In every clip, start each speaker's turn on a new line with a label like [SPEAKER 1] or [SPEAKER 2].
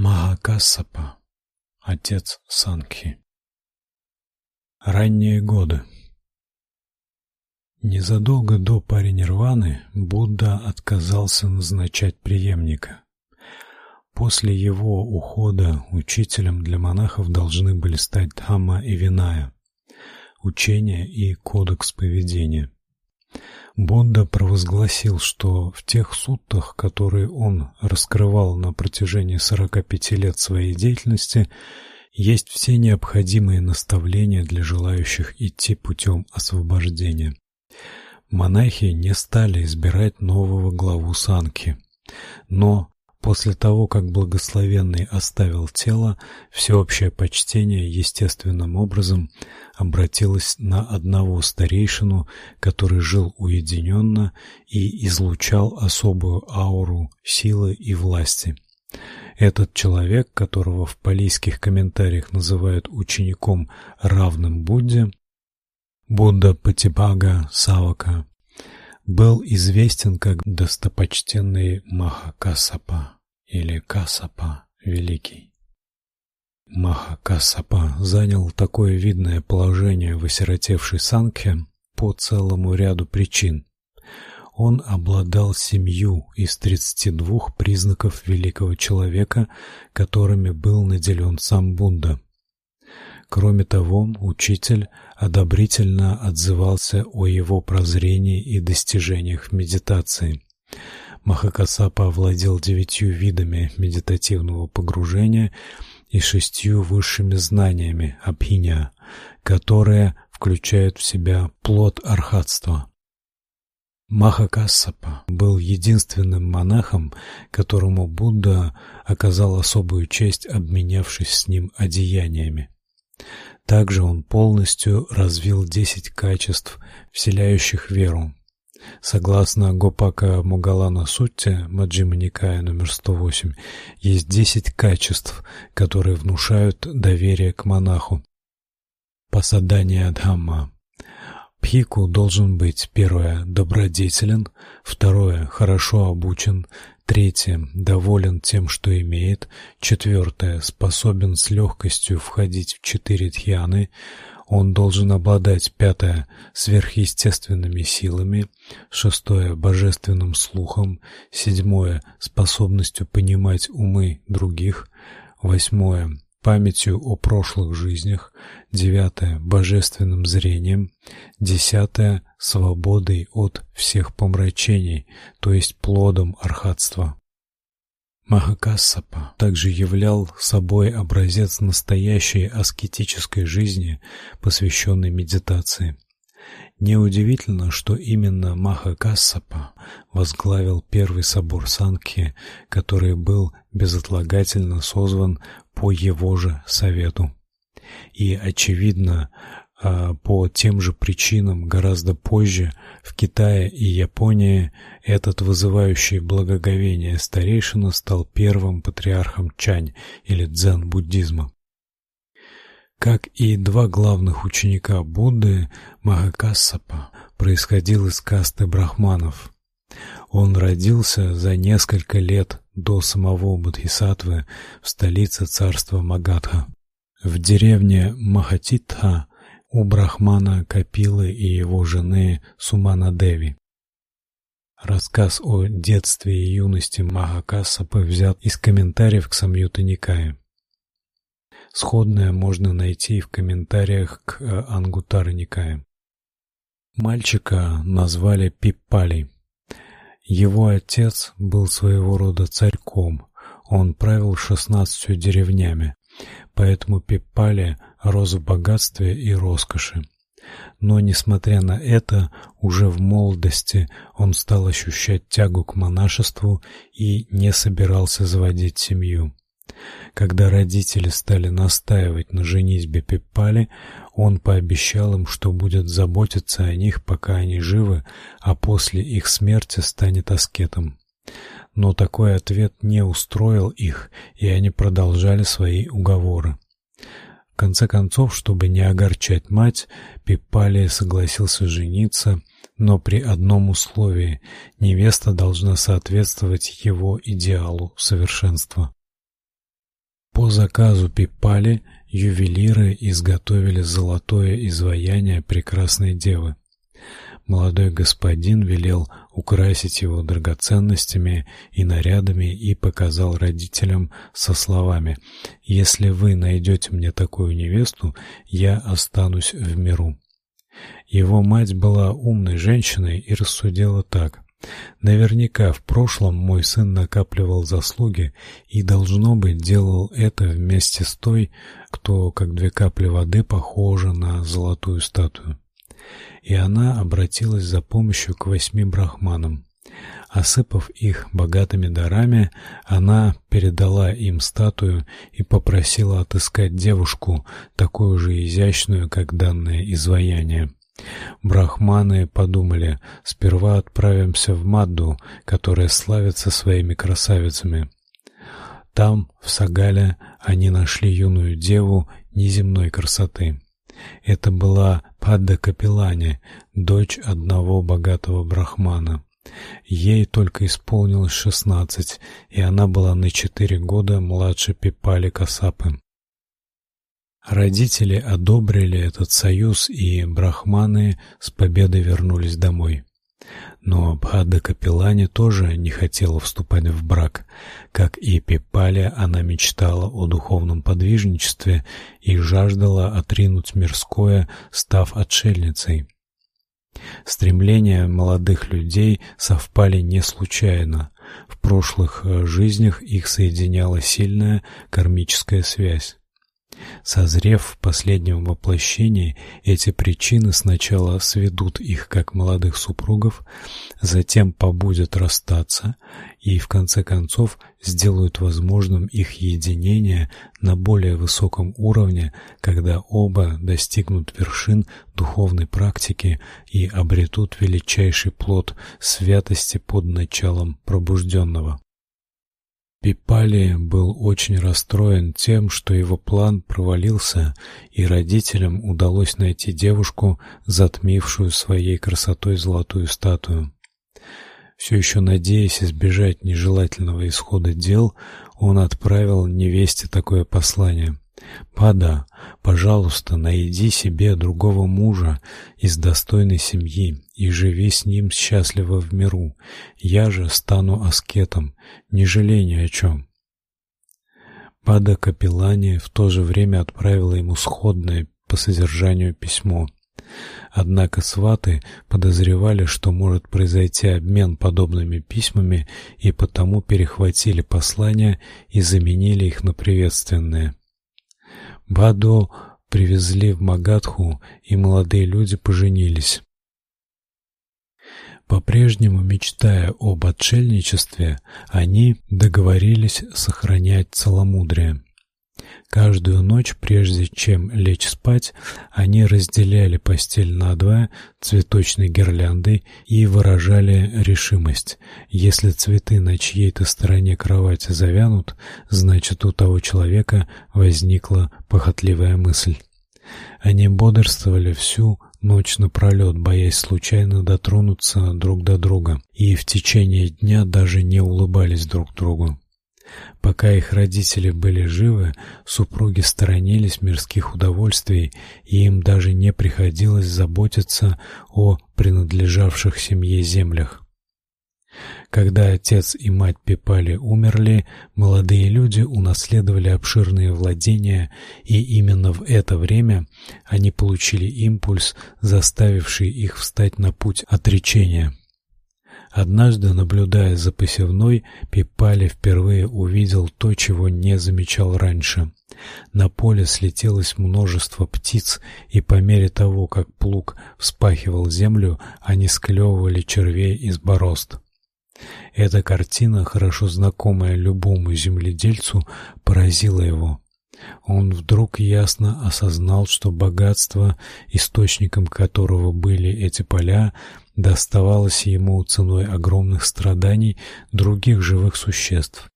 [SPEAKER 1] Махакассапа, отец Санхи. Ранние годы. Незадолго до паринирваны Будда отказался назначать преемника. После его ухода учителем для монахов должны были стать Дхамма и Виная, учение и кодекс поведения. Будда провозгласил, что в тех суттах, которые он раскрывал на протяжении 45 лет своей деятельности, есть все необходимые наставления для желающих идти путем освобождения. Монахи не стали избирать нового главу санки, но После того, как благословенный оставил тело, всеобщее почтение естественным образом обратилось на одного старейшину, который жил уединенно и излучал особую ауру силы и власти. Этот человек, которого в палийских комментариях называют учеником равным Будде, Будда Патибага Савака, был известен как достопочтенный Махакасапа или Касапа Великий. Махакасапа занял такое видное положение в осиротевшей Санкхе по целому ряду причин. Он обладал семью из тридцати двух признаков великого человека, которыми был наделен сам Будда. Кроме того, учитель одобрительно отзывался о его прозрении и достижениях в медитации. Махакасапа овладел девятью видами медитативного погружения и шестью высшими знаниями абхиня, которые включают в себя плод архатства. Махакассапа был единственным монахом, которому Будда оказал особую честь, обменявшись с ним одеяниями. Также он полностью развил десять качеств, вселяющих веру. Согласно Гопака Могалана Сутте, Маджхима Никая номер 108, есть десять качеств, которые внушают доверие к монаху. Посадание Дхамма. Пхику должен быть первое добродетелен, второе хорошо обучен, Третье доволен тем, что имеет. Четвертое способен с легкостью входить в четыре дхьяны. Он должен обладать пятое сверхъестественными силами, шестое божественным слухом, седьмое способностью понимать умы других, восьмое памятью о прошлых жизнях, девятое божественным зрением, десятое свободой от всех помрачений, то есть плодом архатства. Махакассапа также являл собой образец настоящей аскетической жизни, посвященной медитации. Неудивительно, что именно Махакассапа возглавил первый собор Санкхи, который был безотлагательно созван по его же совету. И очевидно, а, по тем же причинам гораздо позже в Китае и Японии этот вызывающий благоговение старейшина стал первым патриархом Чань или дзен-буддизма. Как и два главных ученика Будды, Махакассапа происходил из касты брахманов. Он родился за несколько лет до самого Бодхисаттвы в столице царства Магадха. В деревне Махатитха у брахмана Капилы и его жены Сумана-деви. Рассказ о детстве и юности Махакассапы взят из комментариев к Самьюта Никае. Сходное можно найти в комментариях к э, Ангутара Никае. Мальчика назвали Пиппали. Его отец был своего рода царьком. Он правил шестнадцатью деревнями, поэтому Пиппали рос в богатстве и роскоши. Но несмотря на это, уже в молодости он стал ощущать тягу к монашеству и не собирался заводить семью. Когда родители стали настаивать на женитьбе Пиппали, он пообещал им, что будет заботиться о них, пока они живы, а после их смерти станет аскетом. Но такой ответ не устроил их, и они продолжали свои уговоры. В конце концов, чтобы не огорчать мать, Пиппали согласился жениться, но при одном условии: невеста должна соответствовать его идеалу совершенства. По заказу Пипали ювелиры изготовили золотое изваяние прекрасной девы. Молодой господин велел украсить его драгоценностями и нарядами и показал родителям со словами: "Если вы найдете мне такую невесту, я останусь в миру". Его мать была умной женщиной и рассудила так: Наверняка в прошлом мой сын накапливал заслуги и должно быть делал это вместе с той, кто как две капли воды похожа на золотую статую и она обратилась за помощью к восьми брахманам. Осыпав их богатыми дарами, она передала им статую и попросила отыскать девушку, такую же изящную, как данное изваяние. Брахманы подумали: сперва отправимся в Мадду, которая славится своими красавицами. Там, в Сагале, они нашли юную деву неземной красоты. Это была Падда Капилани, дочь одного богатого брахмана. Ей только исполнилось шестнадцать, и она была на четыре года младше Пипали Касапы. Родители одобрили этот союз, и брахманы с победой вернулись домой. Но Бхада Капилани тоже не хотела вступать в брак. Как и Пипаля, она мечтала о духовном подвижничестве и жаждала отринуть мирское, став отшельницей. Стремления молодых людей совпали не случайно. В прошлых э, жизнях их соединяла сильная кармическая связь. Созрев в последнем воплощении, эти причины сначала сведут их как молодых супругов, затем побудят расстаться и в конце концов сделают возможным их единение на более высоком уровне, когда оба достигнут вершин духовной практики и обретут величайший плод святости под началом пробужденного. Пипали был очень расстроен тем, что его план провалился, и родителям удалось найти девушку, затмившую своей красотой золотую статую. Все еще надеясь избежать нежелательного исхода дел, он отправил невесте такое послание: Пада, пожалуйста, найди себе другого мужа из достойной семьи и живи с ним счастливо в миру. Я же стану аскетом, не жалей ни о чем. Пада Капилани в то же время отправила ему сходное по содержанию письмо. Однако сваты подозревали, что может произойти обмен подобными письмами, и потому перехватили послания и заменили их на приветственные. Баду привезли в Магадху, и молодые люди поженились. По-прежнему мечтая об отшельничестве, они договорились сохранять целомудрие. Каждую ночь, прежде чем лечь спать, они разделяли постель надвое цветочной гирляндой и выражали решимость: если цветы на чьей-то стороне кровати завянут, значит, у того человека возникла похотливая мысль. Они бодрствовали всю ночь напролет, боясь случайно дотронуться друг до друга, и в течение дня даже не улыбались друг другу. Пока их родители были живы, супруги сторонились мирских удовольствий, и им даже не приходилось заботиться о принадлежавших семье землях. Когда отец и мать Пепали умерли, молодые люди унаследовали обширные владения, и именно в это время они получили импульс, заставивший их встать на путь отречения. Однажды, наблюдая за посевной, Пипали впервые увидел то, чего не замечал раньше. На поле слетелось множество птиц, и по мере того, как плуг вспахивал землю, они склевывали червей из борозд. Эта картина, хорошо знакомая любому земледельцу, поразила его. Он вдруг ясно осознал, что богатство, источником которого были эти поля, доставалось ему ценой огромных страданий других живых существ.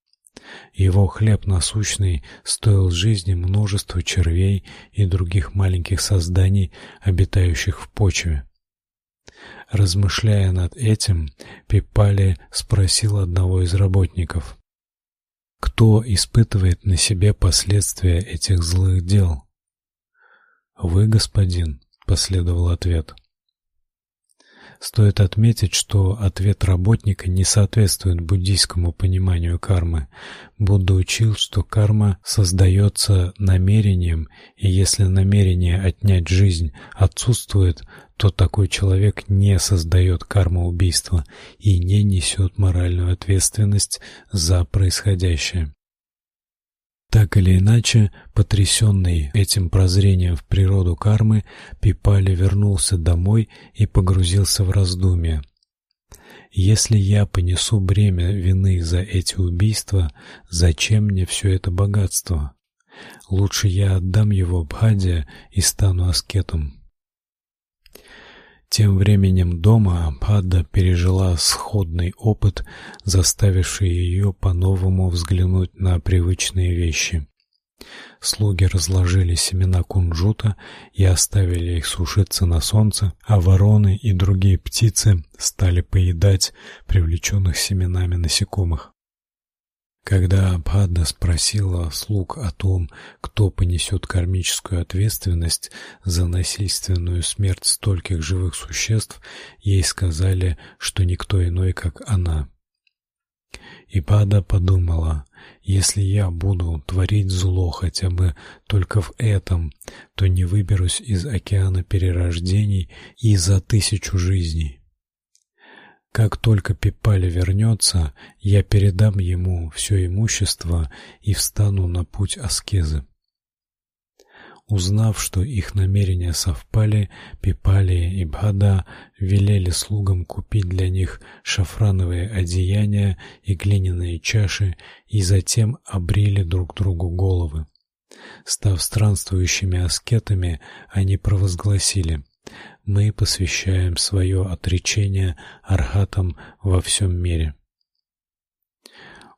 [SPEAKER 1] Его хлеб насущный стоил жизни множества червей и других маленьких созданий, обитающих в почве. Размышляя над этим, Пипали спросил одного из работников: "Кто испытывает на себе последствия этих злых дел? Вы, господин, последовал ответ. Стоит отметить, что ответ работника не соответствует буддийскому пониманию кармы. Будда учил, что карма создается намерением, и если намерение отнять жизнь отсутствует, то такой человек не создает карму убийства и не несет моральную ответственность за происходящее. Так или иначе, потрясенный этим прозрением в природу кармы, Пипали вернулся домой и погрузился в раздумья. Если я понесу бремя вины за эти убийства, зачем мне все это богатство? Лучше я отдам его Бхаде и стану аскетом. Тем временем дома Пада пережила сходный опыт, заставивший ее по-новому взглянуть на привычные вещи. Слуги разложили семена кунжута и оставили их сушиться на солнце, а вороны и другие птицы стали поедать привлеченных семенами насекомых. Когда Абхадда спросила слуг о том, кто понесет кармическую ответственность за насильственную смерть стольких живых существ, ей сказали, что никто иной, как она. И Пада подумала: если я буду творить зло хотя бы только в этом, то не выберусь из океана перерождений и за тысячу жизней. Как только Пипали вернется, я передам ему все имущество и встану на путь аскезы. Узнав, что их намерения совпали, Пипали и Бхада велели слугам купить для них шафрановые одеяния и глиняные чаши, и затем обрили друг другу головы. Став странствующими аскетами, они провозгласили: мы посвящаем свое отречение архатам во всем мире.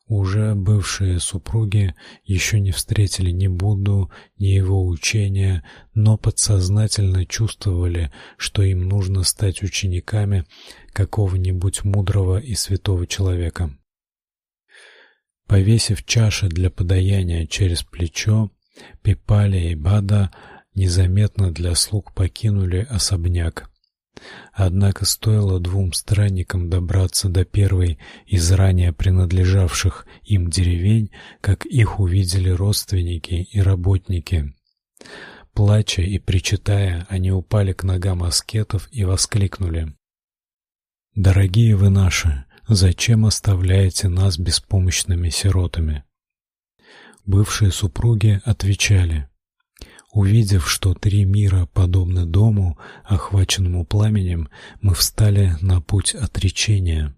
[SPEAKER 1] Уже бывшие супруги еще не встретили ни Будду, ни его учения, но подсознательно чувствовали, что им нужно стать учениками какого-нибудь мудрого и святого человека. Повесив чаши для подаяния через плечо, Пипали и Бада незаметно для слуг покинули особняк. Однако стоило двум странникам добраться до первой из ранее принадлежавших им деревень, как их увидели родственники и работники. Плача и причитая, они упали к ногам аскетов и воскликнули: "Дорогие вы наши, зачем оставляете нас беспомощными сиротами?" Бывшие супруги отвечали: Увидев, что три мира подобны дому, охваченному пламенем, мы встали на путь отречения.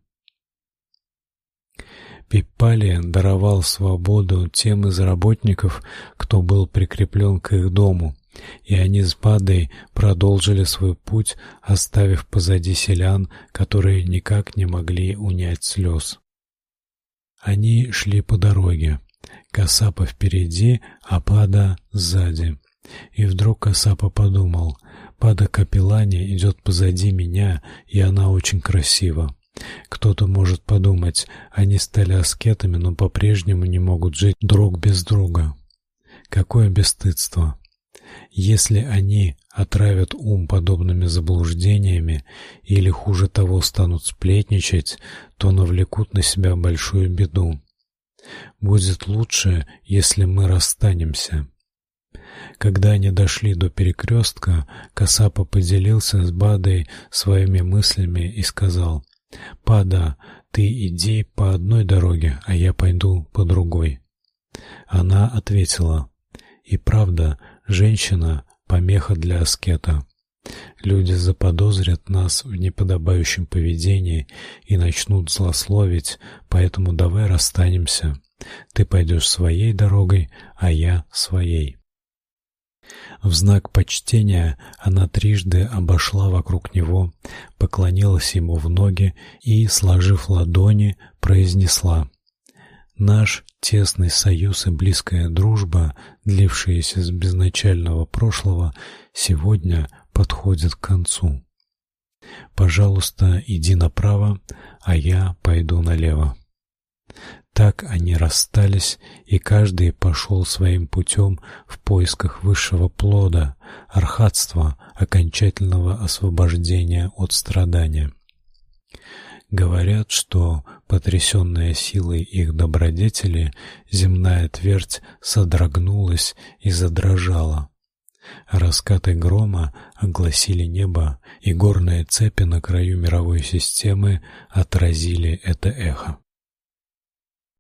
[SPEAKER 1] Пиппали даровал свободу тем из работников, кто был прикреплен к их дому, и они с Бадой продолжили свой путь, оставив позади селян, которые никак не могли унять слез. Они шли по дороге. Касапа впереди, а Пада сзади. И вдруг Касапа подумал: Пада Капилани идет позади меня, и она очень красива. Кто-то может подумать, они стали аскетами, но по-прежнему не могут жить друг без друга. Какое бесстыдство! Если они отравят ум подобными заблуждениями или хуже того станут сплетничать, то навлекут на себя большую беду. Будет лучше, если мы расстанемся. Когда они дошли до перекрестка, Касапа поделился с Бадой своими мыслями и сказал: "Пада, ты иди по одной дороге, а я пойду по другой". Она ответила: "И правда, женщина помеха для аскета. Люди заподозрят нас в неподобающем поведении и начнут злословить, поэтому давай расстанемся. Ты пойдешь своей дорогой, а я своей". В знак почтения она трижды обошла вокруг него, поклонилась ему в ноги и, сложив ладони, произнесла: Наш тесный союз и близкая дружба, длившиеся с безначального прошлого, сегодня подходят к концу. Пожалуйста, иди направо, а я пойду налево. Так они расстались, и каждый пошел своим путем в поисках высшего плода, архатства, окончательного освобождения от страдания. Говорят, что, потрясенная силой их добродетели, земная твердь содрогнулась и задрожала. Раскаты грома огласили небо, и горные цепи на краю мировой системы отразили это эхо.